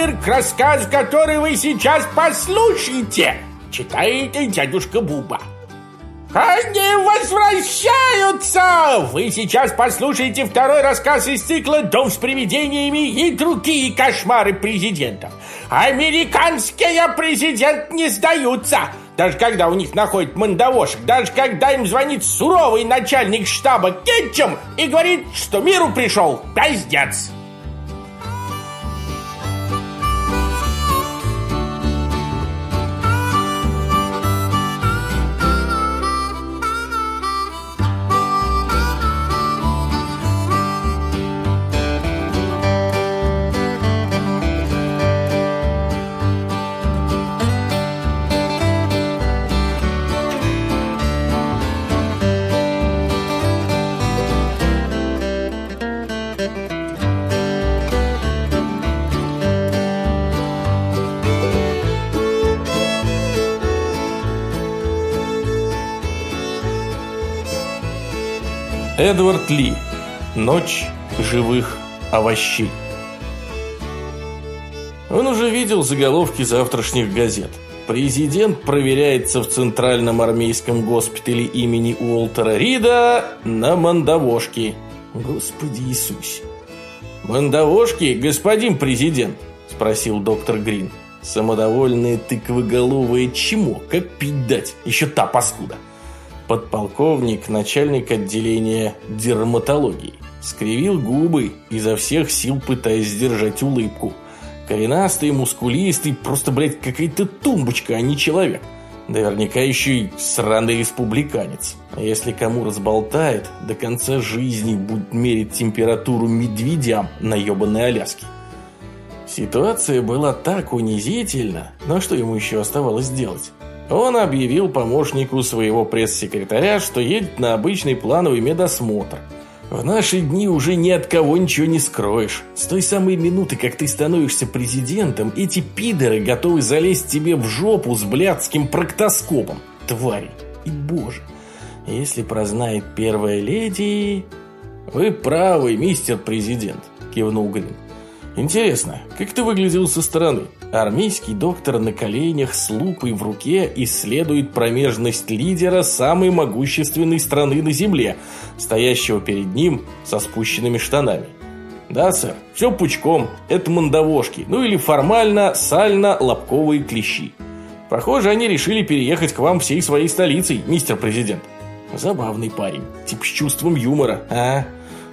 очерк, рассказ, который вы сейчас послушаете, читает дядюшка Буба. Они возвращаются! Вы сейчас послушаете второй рассказ из цикла «Дом с привидениями» и другие кошмары президентов. Американские президент не сдаются, даже когда у них находят мандавошек, даже когда им звонит суровый начальник штаба Кетчем и говорит, что миру пришел пиздец. Эдвард Ли. Ночь живых овощей. Он уже видел заголовки завтрашних газет. Президент проверяется в Центральном армейском госпитале имени Уолтера Рида на мандавошке. Господи Иисусе. «Мандавошки, господин президент?» – спросил доктор Грин. Самодовольное тыквоголовое чмо, как пить дать, еще та паскуда – подполковник, начальник отделения дерматологии. Скривил губы, изо всех сил пытаясь сдержать улыбку. Коренастый, мускулистый, просто, блядь, какая-то тумбочка, а не человек. Наверняка еще и сраный республиканец. А если кому разболтает, до конца жизни будет мерить температуру медведям на ебаной Аляске. Ситуация была так унизительна, но что ему еще оставалось делать? Он объявил помощнику своего пресс-секретаря, что едет на обычный плановый медосмотр. В наши дни уже ни от кого ничего не скроешь. С той самой минуты, как ты становишься президентом, эти пидоры готовы залезть тебе в жопу с блядским проктоскопом. Твари. И боже. Если прознает первая леди... Вы правы, мистер президент, кивнул Грин. Интересно, как ты выглядел со стороны? Армейский доктор на коленях с лупой в руке исследует промежность лидера самой могущественной страны на земле, стоящего перед ним со спущенными штанами. Да, сэр, все пучком, это мандавошки, ну или формально сально-лобковые клещи. Похоже, они решили переехать к вам всей своей столицей, мистер президент. Забавный парень, тип с чувством юмора, а?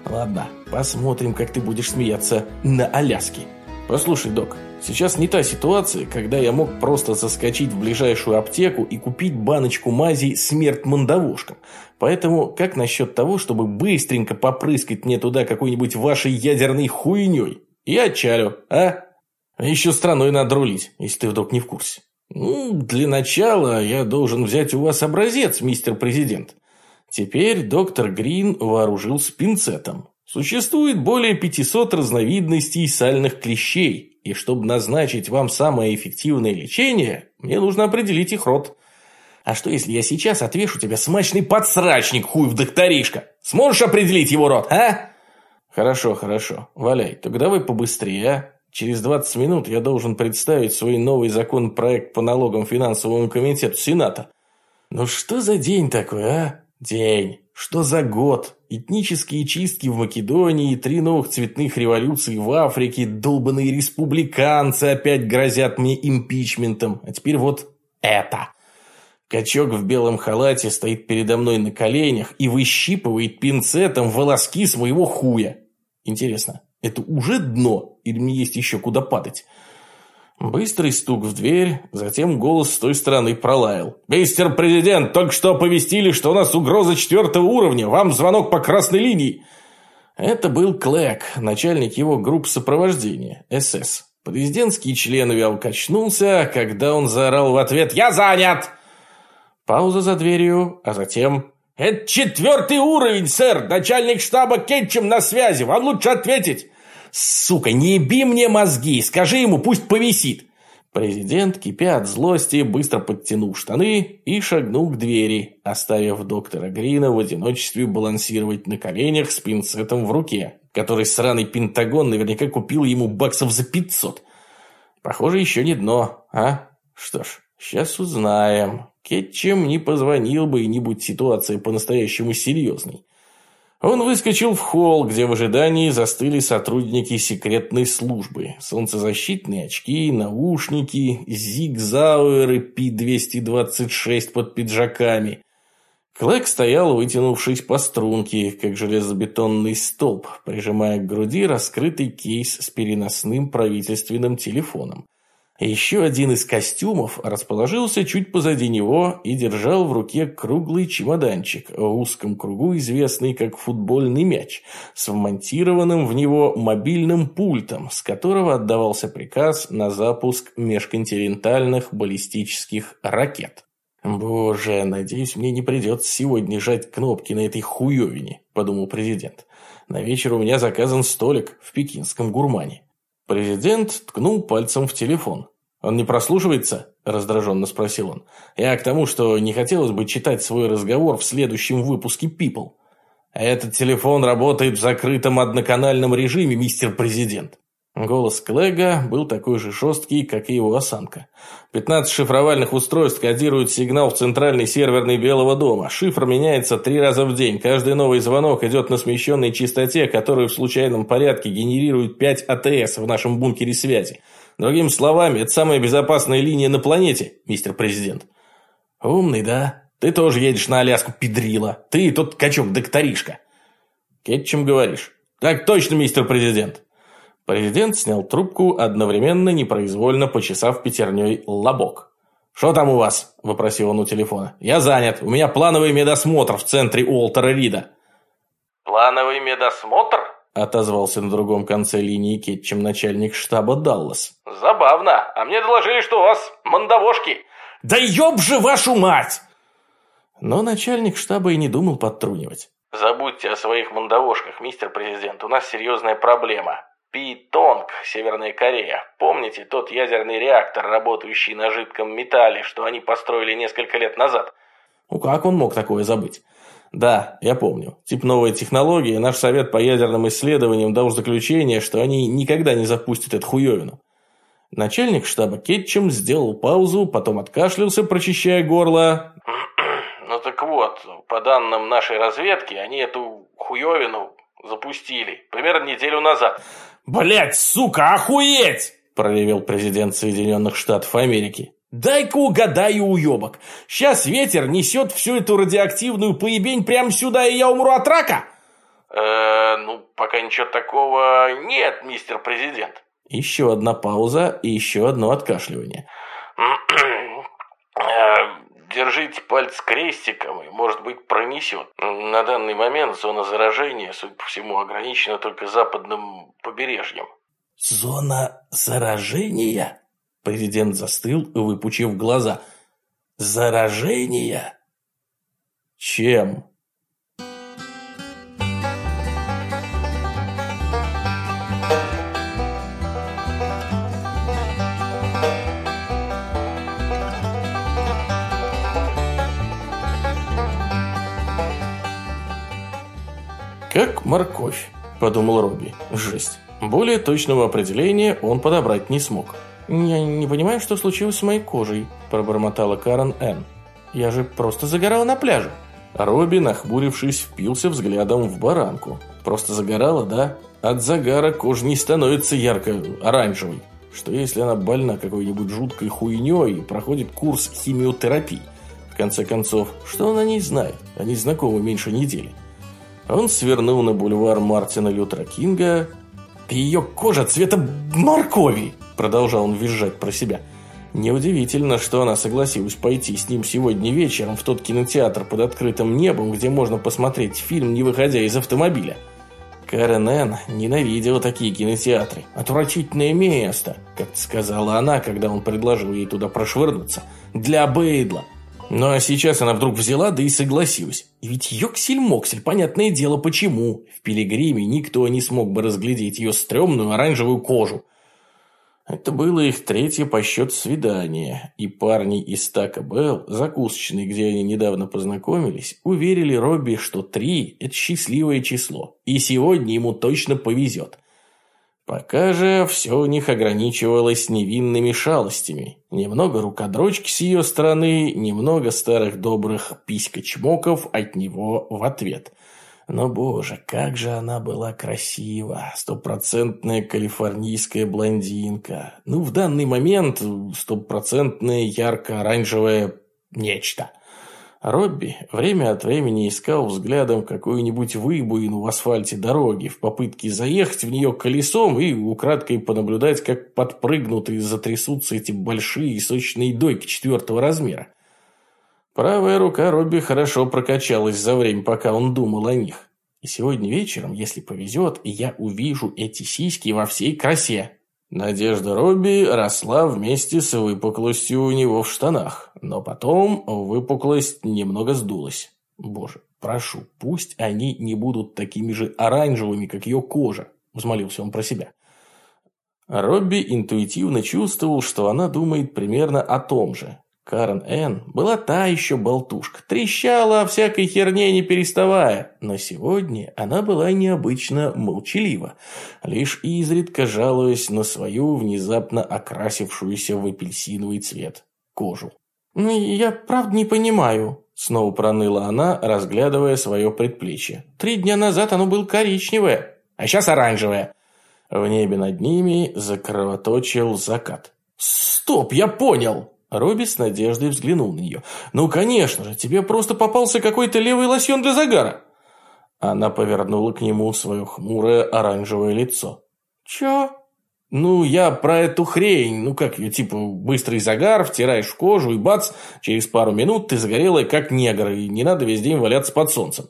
Ладно, посмотрим, как ты будешь смеяться на Аляске. Послушай, док, Сейчас не та ситуация, когда я мог просто заскочить в ближайшую аптеку и купить баночку мазей «Смерть мандавошкам». Поэтому как насчет того, чтобы быстренько попрыскать мне туда какой-нибудь вашей ядерной хуйней? И отчалю, а? а? Еще страной надо рулить, если ты вдруг не в курсе. Ну, для начала я должен взять у вас образец, мистер президент. Теперь доктор Грин вооружился пинцетом. Существует более 500 разновидностей сальных клещей, и чтобы назначить вам самое эффективное лечение, мне нужно определить их род. А что, если я сейчас отвешу тебя смачный подсрачник, хуй в докторишка? Сможешь определить его род, а? Хорошо, хорошо. Валяй, тогда давай побыстрее, а? Через 20 минут я должен представить свой новый законопроект по налогам финансовому комитету Сената. Ну что за день такой, а? День. Что за год? Этнические чистки в Македонии, три новых цветных революции в Африке, долбанные республиканцы опять грозят мне импичментом. А теперь вот это. Качок в белом халате стоит передо мной на коленях и выщипывает пинцетом волоски своего хуя. Интересно, это уже дно или мне есть еще куда падать? Быстрый стук в дверь, затем голос с той стороны пролаял. «Мистер Президент, только что оповестили, что у нас угроза четвертого уровня. Вам звонок по красной линии». Это был Клэк, начальник его группы сопровождения, СС. Президентский член вял качнулся, когда он заорал в ответ «Я занят!». Пауза за дверью, а затем «Это четвертый уровень, сэр! Начальник штаба Кетчем на связи! Вам лучше ответить!» Сука, не еби мне мозги, скажи ему, пусть повисит. Президент, кипя от злости, быстро подтянул штаны и шагнул к двери, оставив доктора Грина в одиночестве балансировать на коленях с пинцетом в руке, который сраный Пентагон наверняка купил ему баксов за 500. Похоже, еще не дно, а? Что ж, сейчас узнаем. Кетчем не позвонил бы, и не будь ситуация по-настоящему серьезной. Он выскочил в холл, где в ожидании застыли сотрудники секретной службы. Солнцезащитные очки, наушники, зигзауэры Пи-226 под пиджаками. Клэк стоял, вытянувшись по струнке, как железобетонный столб, прижимая к груди раскрытый кейс с переносным правительственным телефоном. Еще один из костюмов расположился чуть позади него и держал в руке круглый чемоданчик, в узком кругу известный как футбольный мяч, с вмонтированным в него мобильным пультом, с которого отдавался приказ на запуск межконтинентальных баллистических ракет. «Боже, надеюсь, мне не придется сегодня жать кнопки на этой хуевине», – подумал президент. «На вечер у меня заказан столик в пекинском гурмане». Президент ткнул пальцем в телефон. «Он не прослушивается?» – раздраженно спросил он. «Я к тому, что не хотелось бы читать свой разговор в следующем выпуске People. Этот телефон работает в закрытом одноканальном режиме, мистер президент». Голос Клэга был такой же жесткий, как и его осанка. 15 шифровальных устройств кодируют сигнал в центральный серверный Белого дома. Шифр меняется три раза в день. Каждый новый звонок идет на смещенной частоте, которую в случайном порядке генерирует 5 АТС в нашем бункере связи. Другими словами, это самая безопасная линия на планете, мистер президент. Умный, да? Ты тоже едешь на Аляску, педрила. Ты тот качок-докторишка. Кетчем говоришь? Так точно, мистер президент. Президент снял трубку, одновременно непроизвольно почесав пятерней лобок. «Что там у вас?» – вопросил он у телефона. «Я занят. У меня плановый медосмотр в центре Уолтера Рида». «Плановый медосмотр?» – отозвался на другом конце линии кетчем начальник штаба Даллас. «Забавно. А мне доложили, что у вас мандавошки». «Да ёб же вашу мать!» Но начальник штаба и не думал подтрунивать. «Забудьте о своих мандавошках, мистер президент. У нас серьезная проблема. Питонг, Северная Корея. Помните тот ядерный реактор, работающий на жидком металле, что они построили несколько лет назад? Ну как он мог такое забыть? Да, я помню. Тип новая технология, наш совет по ядерным исследованиям дал заключение, что они никогда не запустят эту хуевину. Начальник штаба Кетчем сделал паузу, потом откашлялся, прочищая горло. Ну так вот, по данным нашей разведки, они эту хуевину запустили примерно неделю назад. «Блядь, сука, охуеть!» – проревел президент Соединенных Штатов Америки. «Дай-ка угадаю, уебок. Сейчас ветер несет всю эту радиоактивную поебень прямо сюда, и я умру от рака?» «Э, ну, пока ничего такого нет, мистер президент». Еще одна пауза и еще одно откашливание. Держите палец крестиком, и, может быть, пронесет. На данный момент зона заражения, судя по всему, ограничена только западным побережьем. «Зона заражения?» Президент застыл, выпучив глаза. «Заражения? Чем?» «Как морковь», – подумал Робби. «Жесть». Более точного определения он подобрать не смог. «Я не понимаю, что случилось с моей кожей», – пробормотала Карен Н. «Я же просто загорала на пляже». Робби, нахмурившись, впился взглядом в баранку. «Просто загорала, да? От загара кожа не становится ярко-оранжевой. Что если она больна какой-нибудь жуткой хуйней и проходит курс химиотерапии? В конце концов, что он о ней знает? Они знакомы меньше недели». Он свернул на бульвар Мартина Лютера Кинга. «Ее кожа цвета моркови!» Продолжал он визжать про себя. Неудивительно, что она согласилась пойти с ним сегодня вечером в тот кинотеатр под открытым небом, где можно посмотреть фильм, не выходя из автомобиля. Карен Энн ненавидела такие кинотеатры. «Отвратительное место», как сказала она, когда он предложил ей туда прошвырнуться. «Для Бейдла». Ну а сейчас она вдруг взяла, да и согласилась. И ведь ёксель-моксель, понятное дело почему. В пилигриме никто не смог бы разглядеть ее стрёмную оранжевую кожу. Это было их третье по счету свидание, и парни из Така Белл, закусочной, где они недавно познакомились, уверили Робби, что три – это счастливое число, и сегодня ему точно повезет. Пока же все у них ограничивалось невинными шалостями. Немного рукодрочки с ее стороны, немного старых добрых писька-чмоков от него в ответ. Но, боже, как же она была красива! Стопроцентная калифорнийская блондинка. Ну, в данный момент стопроцентное ярко-оранжевое нечто. Робби время от времени искал взглядом какую-нибудь выбоину в асфальте дороги в попытке заехать в нее колесом и украдкой понаблюдать, как подпрыгнут и затрясутся эти большие и сочные дойки четвертого размера. Правая рука Робби хорошо прокачалась за время, пока он думал о них. И сегодня вечером, если повезет, я увижу эти сиськи во всей красе. Надежда Робби росла вместе с выпуклостью у него в штанах, но потом выпуклость немного сдулась. Боже, прошу, пусть они не будут такими же оранжевыми, как ее кожа, взмолился он про себя. Робби интуитивно чувствовал, что она думает примерно о том же, Карен Н. была та еще болтушка, трещала о всякой херне не переставая, но сегодня она была необычно молчалива, лишь изредка жалуясь на свою внезапно окрасившуюся в апельсиновый цвет кожу. «Ну, я правда не понимаю», — снова проныла она, разглядывая свое предплечье. «Три дня назад оно было коричневое, а сейчас оранжевое». В небе над ними закровоточил закат. «Стоп, я понял!» Робби с надеждой взглянул на нее. «Ну, конечно же, тебе просто попался какой-то левый лосьон для загара!» Она повернула к нему свое хмурое оранжевое лицо. «Чё?» «Ну, я про эту хрень, ну как ее, типа быстрый загар, втираешь в кожу и бац, через пару минут ты загорелая как негр, и не надо весь день валяться под солнцем».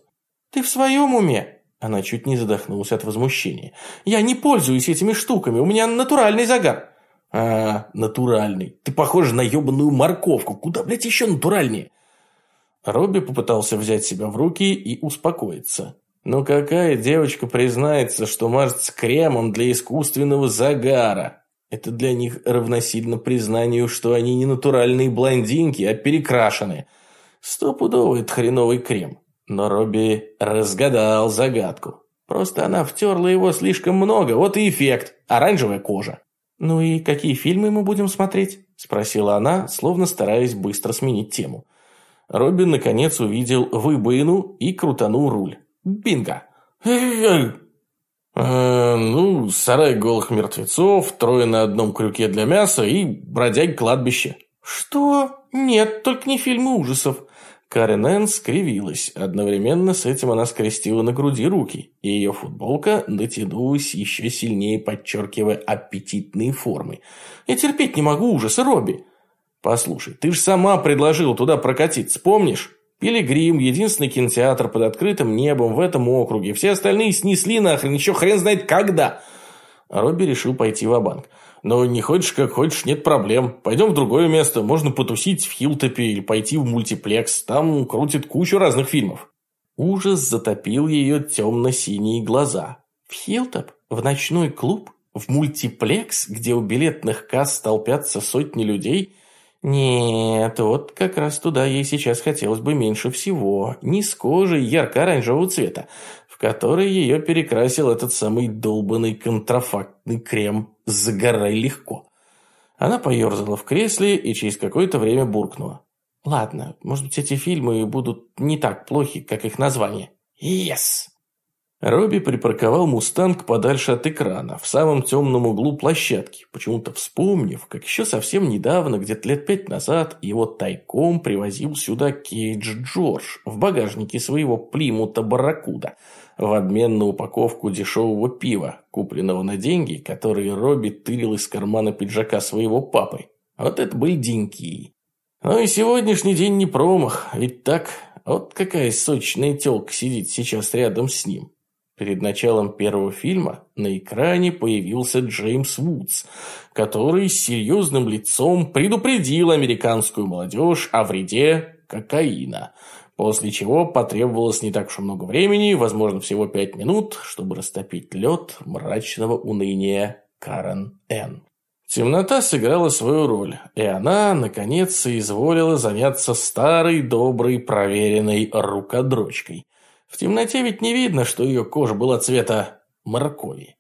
«Ты в своем уме?» Она чуть не задохнулась от возмущения. «Я не пользуюсь этими штуками, у меня натуральный загар». А, натуральный. Ты похож на ебаную морковку. Куда, блядь, еще натуральнее? Робби попытался взять себя в руки и успокоиться. Но какая девочка признается, что мажется кремом для искусственного загара? Это для них равносильно признанию, что они не натуральные блондинки, а перекрашенные. Стопудово это хреновый крем. Но Робби разгадал загадку. Просто она втерла его слишком много, вот и эффект. Оранжевая кожа. «Ну и какие фильмы мы будем смотреть?» – спросила она, словно стараясь быстро сменить тему. Робин, наконец, увидел выбоину и крутанул руль. «Бинго!» «Э, «Ну, сарай голых мертвецов, трое на одном крюке для мяса и бродяги кладбище». «Что? Нет, только не фильмы ужасов. Карен Энн скривилась. Одновременно с этим она скрестила на груди руки, и ее футболка натянулась еще сильнее, подчеркивая аппетитные формы. «Я терпеть не могу ужаса, Робби!» «Послушай, ты же сама предложила туда прокатиться, помнишь? Пилигрим, единственный кинотеатр под открытым небом в этом округе. Все остальные снесли нахрен, еще хрен знает когда!» Робби решил пойти в банк но не хочешь, как хочешь, нет проблем. Пойдем в другое место, можно потусить в Хилтопе или пойти в мультиплекс, там крутит кучу разных фильмов». Ужас затопил ее темно-синие глаза. «В Хилтоп? В ночной клуб? В мультиплекс, где у билетных касс толпятся сотни людей?» Нет, вот как раз туда ей сейчас хотелось бы меньше всего. Не с кожей ярко-оранжевого цвета, в который ее перекрасил этот самый долбанный контрафактный крем «Загорай легко». Она поерзала в кресле и через какое-то время буркнула. «Ладно, может быть, эти фильмы будут не так плохи, как их название». «Yes!» Робби припарковал «Мустанг» подальше от экрана, в самом темном углу площадки, почему-то вспомнив, как еще совсем недавно, где-то лет пять назад, его тайком привозил сюда Кейдж Джордж в багажнике своего Плимута Барракуда в обмен на упаковку дешевого пива, купленного на деньги, которые Робби тырил из кармана пиджака своего папы. Вот это были деньки. Ну и сегодняшний день не промах, ведь так, вот какая сочная телка сидит сейчас рядом с ним. Перед началом первого фильма на экране появился Джеймс Вудс, который с серьезным лицом предупредил американскую молодежь о вреде кокаина, после чего потребовалось не так уж много времени, возможно, всего пять минут, чтобы растопить лед мрачного уныния Карен Н. Темнота сыграла свою роль, и она, наконец, соизволила заняться старой, доброй, проверенной рукодрочкой – в темноте ведь не видно, что ее кожа была цвета моркови.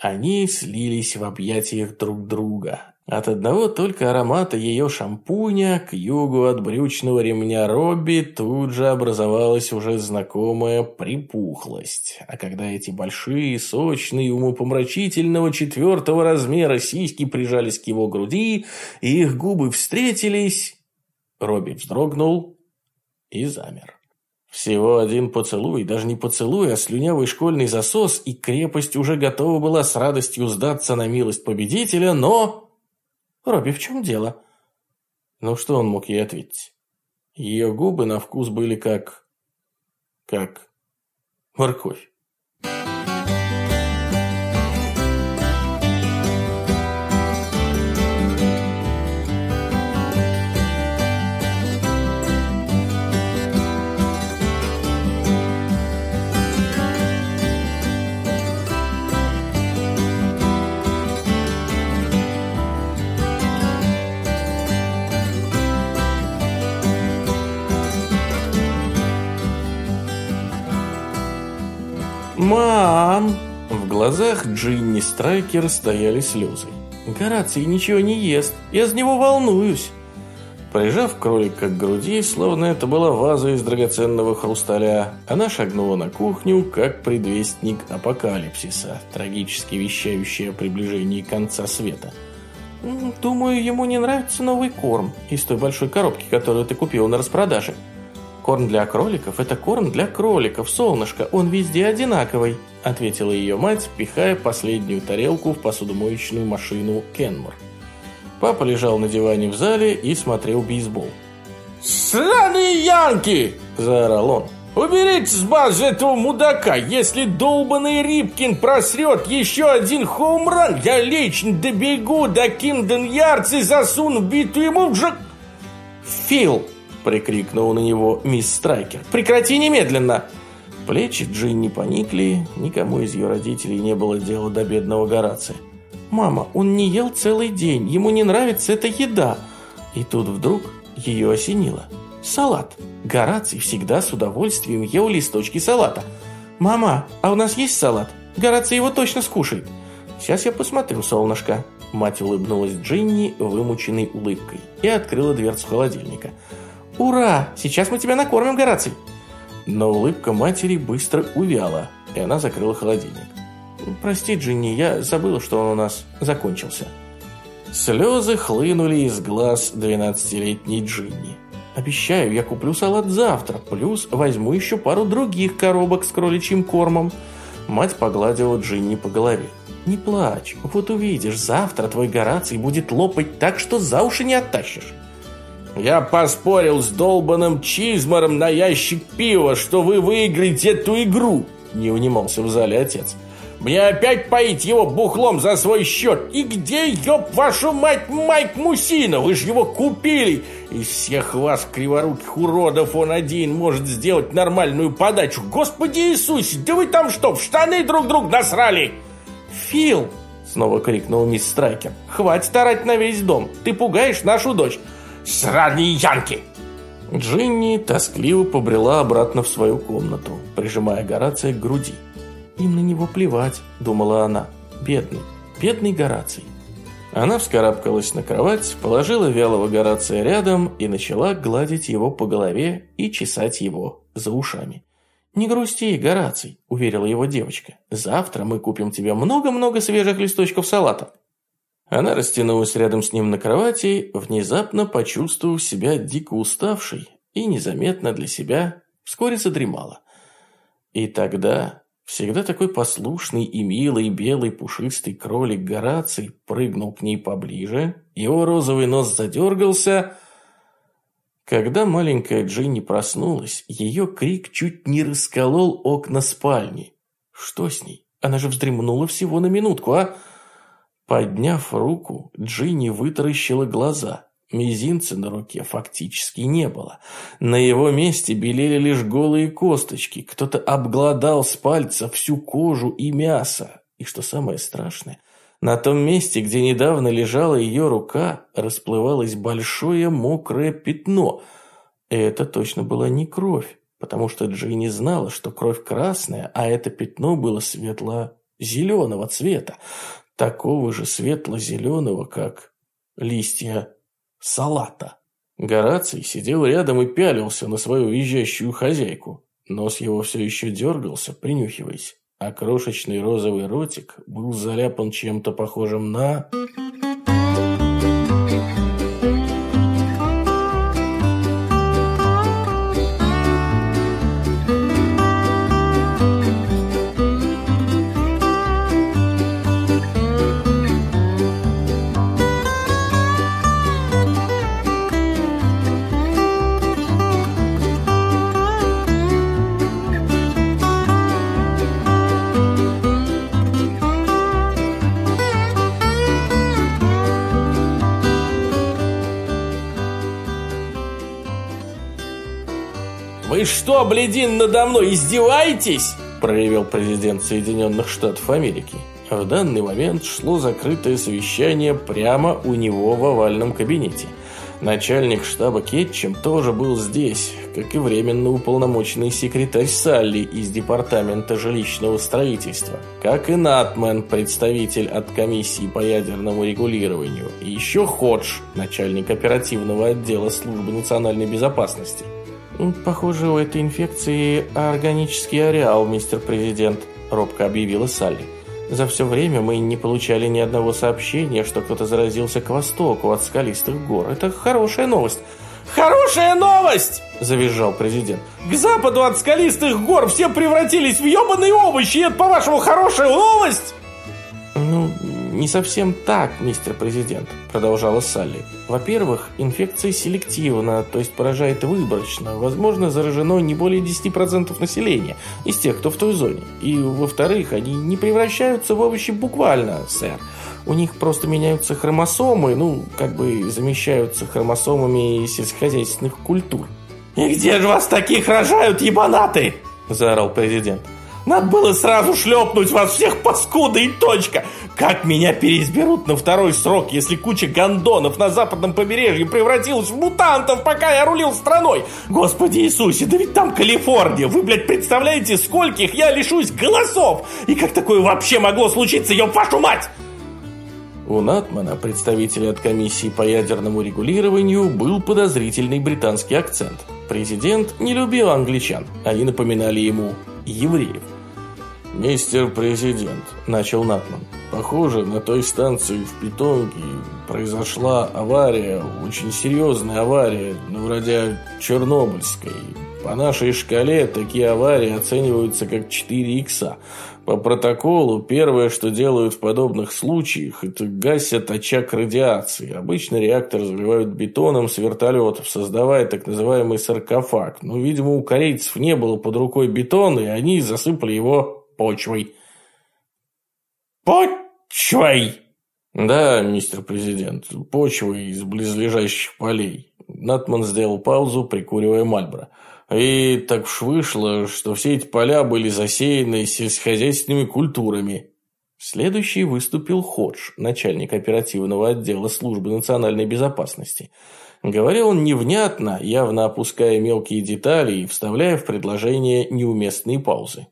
Они слились в объятиях друг друга. От одного только аромата ее шампуня к югу от брючного ремня Робби тут же образовалась уже знакомая припухлость. А когда эти большие, сочные, умопомрачительного четвертого размера сиськи прижались к его груди, и их губы встретились, Робби вздрогнул и замер. Всего один поцелуй, даже не поцелуй, а слюнявый школьный засос, и крепость уже готова была с радостью сдаться на милость победителя, но... «Робби, в чем дело?» Ну что он мог ей ответить? Ее губы на вкус были как... как... морковь. «Мам!» В глазах Джинни Страйкер стояли слезы. «Гораций ничего не ест, я за него волнуюсь!» Прижав кролика к груди, словно это была ваза из драгоценного хрусталя, она шагнула на кухню, как предвестник апокалипсиса, трагически вещающий о приближении конца света. «Думаю, ему не нравится новый корм из той большой коробки, которую ты купил на распродаже», «Корм для кроликов – это корм для кроликов, солнышко, он везде одинаковый», – ответила ее мать, пихая последнюю тарелку в посудомоечную машину Кенмор. Папа лежал на диване в зале и смотрел бейсбол. «Сраные янки!» – заорал он. «Уберите с базы этого мудака! Если долбанный Рипкин просрет еще один хоумран, я лично добегу до Кинден-Ярдс и засуну биту ему в жак...» «Фил!» Прикрикнул на него мисс Страйкер. «Прекрати немедленно!» Плечи Джинни поникли, никому из ее родителей не было дела до бедного Горация. «Мама, он не ел целый день, ему не нравится эта еда!» И тут вдруг ее осенило. «Салат! Гораций всегда с удовольствием ел листочки салата!» «Мама, а у нас есть салат? Гораций его точно скушает!» «Сейчас я посмотрю, солнышко!» Мать улыбнулась Джинни вымученной улыбкой и открыла дверцу холодильника – «Ура! Сейчас мы тебя накормим, Гораций!» Но улыбка матери быстро увяла, и она закрыла холодильник. «Прости, Джинни, я забыла, что он у нас закончился». Слезы хлынули из глаз двенадцатилетней Джинни. «Обещаю, я куплю салат завтра, плюс возьму еще пару других коробок с кроличьим кормом». Мать погладила Джинни по голове. «Не плачь, вот увидишь, завтра твой Гораций будет лопать так, что за уши не оттащишь». Я поспорил с долбаным Чизмором на ящик пива, что вы выиграете эту игру, не унимался в зале отец. Мне опять поить его бухлом за свой счет. И где, ёб вашу мать, Майк Мусина? Вы же его купили. Из всех вас, криворуких уродов, он один может сделать нормальную подачу. Господи Иисусе, да вы там что, в штаны друг друг насрали? Фил, снова крикнул мисс Страйкер, хватит орать на весь дом. Ты пугаешь нашу дочь. Сраные янки!» Джинни тоскливо побрела обратно в свою комнату, прижимая Горация к груди. «Им на него плевать», — думала она. «Бедный, бедный Гораций». Она вскарабкалась на кровать, положила вялого Горация рядом и начала гладить его по голове и чесать его за ушами. «Не грусти, Гораций», — уверила его девочка. «Завтра мы купим тебе много-много свежих листочков салата». Она растянулась рядом с ним на кровати, внезапно почувствовав себя дико уставшей и незаметно для себя вскоре задремала. И тогда всегда такой послушный и милый белый пушистый кролик Гораций прыгнул к ней поближе, его розовый нос задергался. Когда маленькая Джинни проснулась, ее крик чуть не расколол окна спальни. Что с ней? Она же вздремнула всего на минутку, а... Подняв руку, Джинни вытаращила глаза. Мизинца на руке фактически не было. На его месте белели лишь голые косточки. Кто-то обглодал с пальца всю кожу и мясо. И что самое страшное, на том месте, где недавно лежала ее рука, расплывалось большое мокрое пятно. И это точно была не кровь, потому что Джинни знала, что кровь красная, а это пятно было светло зеленого цвета, такого же светло-зеленого, как листья салата. Гораций сидел рядом и пялился на свою визжащую хозяйку. Нос его все еще дергался, принюхиваясь, а крошечный розовый ротик был заляпан чем-то похожим на... что, блядин, надо мной издеваетесь?» проявил президент Соединенных Штатов Америки. В данный момент шло закрытое совещание прямо у него в овальном кабинете. Начальник штаба Кетчем тоже был здесь, как и временно уполномоченный секретарь Салли из Департамента жилищного строительства, как и Натмен, представитель от комиссии по ядерному регулированию, и еще Ходж, начальник оперативного отдела службы национальной безопасности. «Похоже, у этой инфекции органический ареал, мистер президент», – робко объявила Салли. «За все время мы не получали ни одного сообщения, что кто-то заразился к востоку от скалистых гор. Это хорошая новость». «Хорошая новость!» – завизжал президент. «К западу от скалистых гор все превратились в ебаные овощи, и это, по-вашему, хорошая новость?» «Ну, «Не совсем так, мистер президент», – продолжала Салли. «Во-первых, инфекция селективна, то есть поражает выборочно. Возможно, заражено не более 10% населения из тех, кто в той зоне. И, во-вторых, они не превращаются в овощи буквально, сэр. У них просто меняются хромосомы, ну, как бы замещаются хромосомами сельскохозяйственных культур». «И где же вас таких рожают, ебанаты?» – заорал президент. Надо было сразу шлепнуть вас всех паскуда и точка. Как меня переизберут на второй срок, если куча гондонов на западном побережье превратилась в мутантов, пока я рулил страной? Господи Иисусе, да ведь там Калифорния. Вы, блядь, представляете, скольких я лишусь голосов? И как такое вообще могло случиться, ёб вашу мать? У Натмана, представителя от комиссии по ядерному регулированию, был подозрительный британский акцент. Президент не любил англичан, они напоминали ему евреев. «Мистер президент», – начал Натман, – «похоже, на той станции в Питонге произошла авария, очень серьезная авария, ну, вроде Чернобыльской. По нашей шкале такие аварии оцениваются как 4 икса. По протоколу, первое, что делают в подобных случаях, это гасят очаг радиации. Обычно реактор заливают бетоном с вертолетов, создавая так называемый саркофаг. Но, видимо, у корейцев не было под рукой бетона, и они засыпали его почвой. Почвой? Да, мистер президент, почвой из близлежащих полей. Натман сделал паузу, прикуривая Мальборо. И так уж вышло, что все эти поля были засеяны сельскохозяйственными культурами. Следующий выступил Ходж, начальник оперативного отдела службы национальной безопасности. Говорил он невнятно, явно опуская мелкие детали и вставляя в предложение неуместные паузы.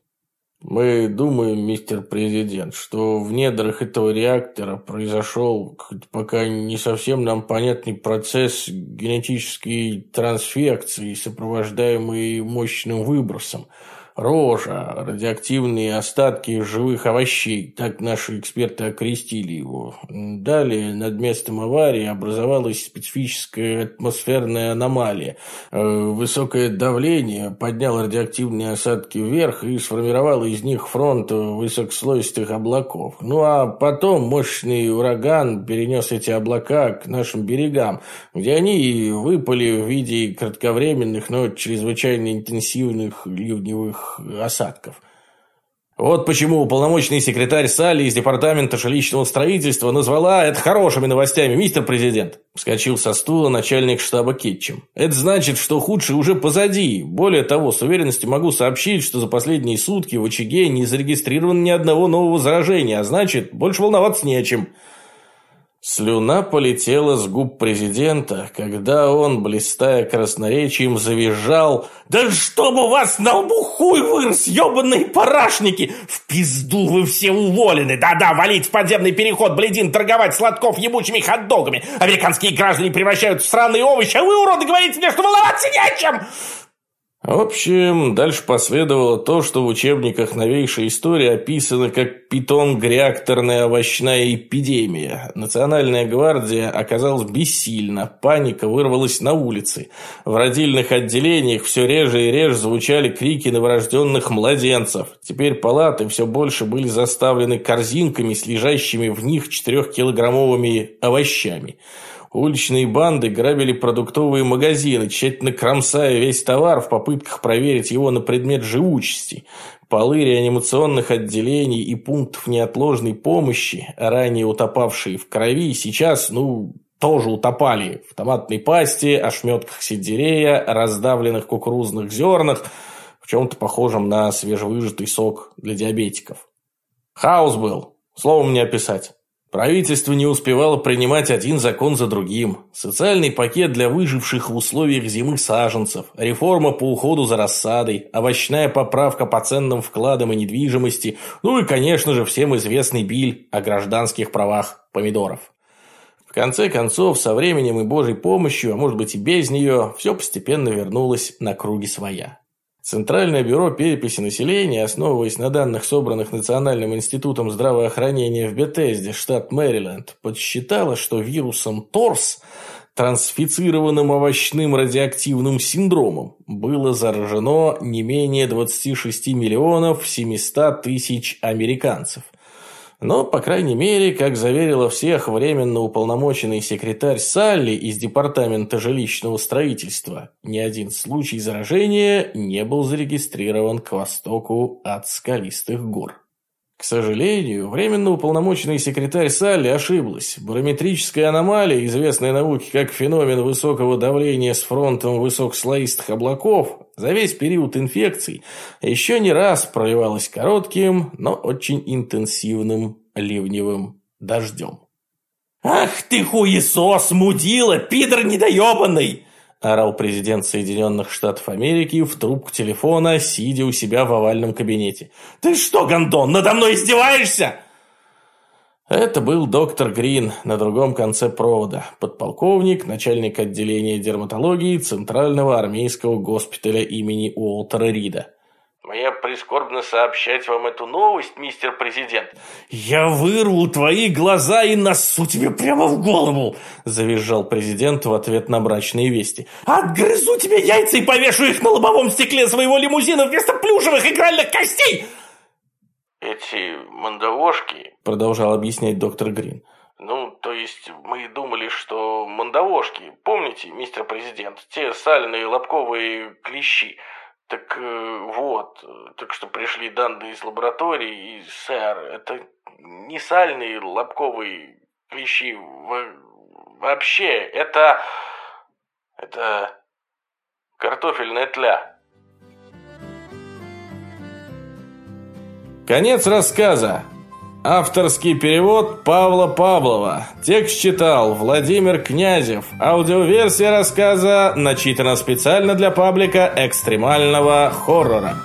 Мы думаем, мистер президент, что в недрах этого реактора произошел пока не совсем нам понятный процесс генетической трансфекции, сопровождаемый мощным выбросом – Рожа, радиоактивные остатки живых овощей, так наши эксперты окрестили его. Далее над местом аварии образовалась специфическая атмосферная аномалия. Э, высокое давление подняло радиоактивные осадки вверх и сформировало из них фронт высокослойстых облаков. Ну а потом мощный ураган перенес эти облака к нашим берегам, где они выпали в виде кратковременных, но чрезвычайно интенсивных ливневых осадков. Вот почему уполномоченный секретарь Салли из Департамента жилищного строительства назвала это хорошими новостями, мистер президент. Вскочил со стула начальник штаба Кетчем. Это значит, что худшее уже позади. Более того, с уверенностью могу сообщить, что за последние сутки в очаге не зарегистрировано ни одного нового заражения, а значит, больше волноваться не о чем. Слюна полетела с губ президента, когда он, блистая красноречием, завизжал «Да чтобы вас на лбу хуй вырос, ебаные парашники! В пизду вы все уволены! Да-да, валить в подземный переход, бледин, торговать сладков ебучими хот-догами! Американские граждане превращают в сраные овощи, а вы, уроды, говорите мне, что волноваться нечем!» В общем, дальше последовало то, что в учебниках новейшей истории описано как питон-реакторная овощная эпидемия. Национальная гвардия оказалась бессильна, паника вырвалась на улицы. В родильных отделениях все реже и реже звучали крики новорожденных младенцев. Теперь палаты все больше были заставлены корзинками с лежащими в них четырехкилограммовыми овощами. Уличные банды грабили продуктовые магазины, тщательно кромсая весь товар в попытках проверить его на предмет живучести. Полы реанимационных отделений и пунктов неотложной помощи, ранее утопавшие в крови, сейчас, ну, тоже утопали в томатной пасте, ошметках сельдерея, раздавленных кукурузных зернах, в чем-то похожем на свежевыжатый сок для диабетиков. Хаос был, словом не описать. Правительство не успевало принимать один закон за другим. Социальный пакет для выживших в условиях зимы саженцев, реформа по уходу за рассадой, овощная поправка по ценным вкладам и недвижимости, ну и, конечно же, всем известный биль о гражданских правах помидоров. В конце концов, со временем и Божьей помощью, а может быть и без нее, все постепенно вернулось на круги своя. Центральное бюро переписи населения, основываясь на данных, собранных Национальным институтом здравоохранения в Бетезде, штат Мэриленд, подсчитало, что вирусом ТОРС, трансфицированным овощным радиоактивным синдромом, было заражено не менее 26 миллионов 700 тысяч американцев – но, по крайней мере, как заверила всех временно уполномоченный секретарь Салли из Департамента жилищного строительства, ни один случай заражения не был зарегистрирован к востоку от скалистых гор. К сожалению, временно уполномоченный секретарь Салли ошиблась. Барометрическая аномалия, известная науке как феномен высокого давления с фронтом высокослоистых облаков, за весь период инфекций еще не раз проливалась коротким, но очень интенсивным ливневым дождем. «Ах ты хуесос, мудила, пидор недоебанный!» Орал президент Соединенных Штатов Америки в трубку телефона, сидя у себя в овальном кабинете. «Ты что, гондон, надо мной издеваешься?» Это был доктор Грин на другом конце провода, подполковник, начальник отделения дерматологии Центрального армейского госпиталя имени Уолтера Рида. Мне прискорбно сообщать вам эту новость, мистер президент. Я вырву твои глаза и носу тебе прямо в голову, завизжал президент в ответ на брачные вести. Отгрызу тебе яйца и повешу их на лобовом стекле своего лимузина вместо плюшевых игральных костей. Эти мандавошки, продолжал объяснять доктор Грин, ну, то есть мы думали, что мандавошки, помните, мистер президент, те сальные лобковые клещи – так э, вот, так что пришли данные из лаборатории, и, сэр, это не сальные лобковые клещи вообще, это... это картофельная тля. Конец рассказа. Авторский перевод Павла Павлова. Текст читал Владимир Князев. Аудиоверсия рассказа начитана специально для паблика экстремального хоррора.